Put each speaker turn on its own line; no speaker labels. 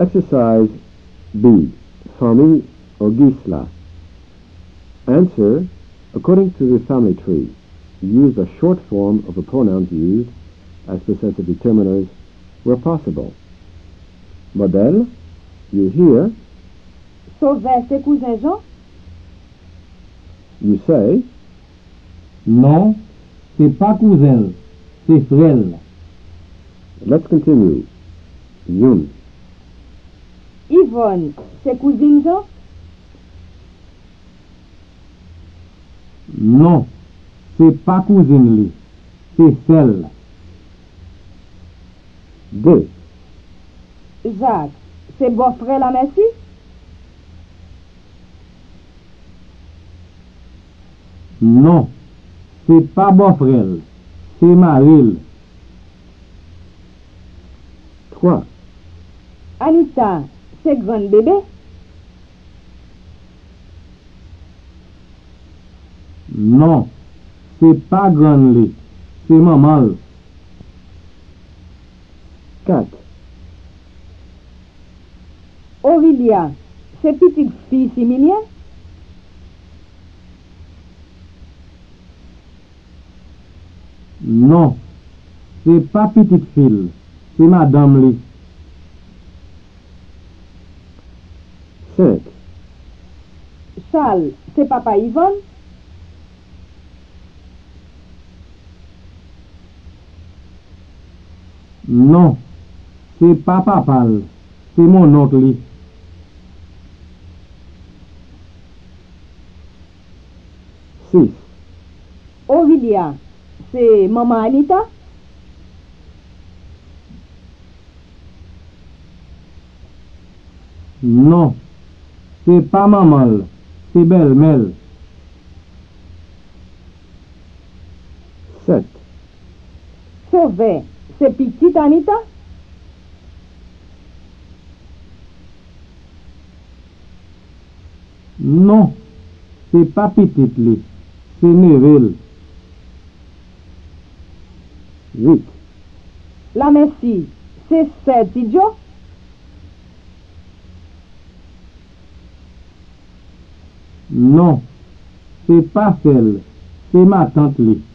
Exercise B. Famille or Gisla. Answer according to the family tree. Use the short form of the pronouns used as possessive determiners where possible. Model, you hear,
Sauvin, c'est cousin Jean
you say,
Non, c'est pas cousin, c'est frère.
let's continue. Yun,
Yvonne, se kouzine zo?
Non, se pa kouzine li, se sel.
De.
Jacques, se bofre la mesi?
Non, se pa bofrel, se maril.
3.
Anita, c'est grand bébé
Non, c'est pas grand li, c'est maman.
4.
Aurélia, c'est petite fille Similien
Non, c'est pas petite fille, c'est madame li.
Charles, c'est papa Yvonne
Non, c'est pas papa, li, c'est mon oncle li.
6.
Aurélia, c'est maman Anita
Non, c'est pas maman, li, c'est belle-mère.
7.
Sauvin, c'est petite Anita
Non, c'est pas petite li, c'est neveu.
8.
La merci, c'est c'est Tidjo
Non, se pa fel, se ma tante li.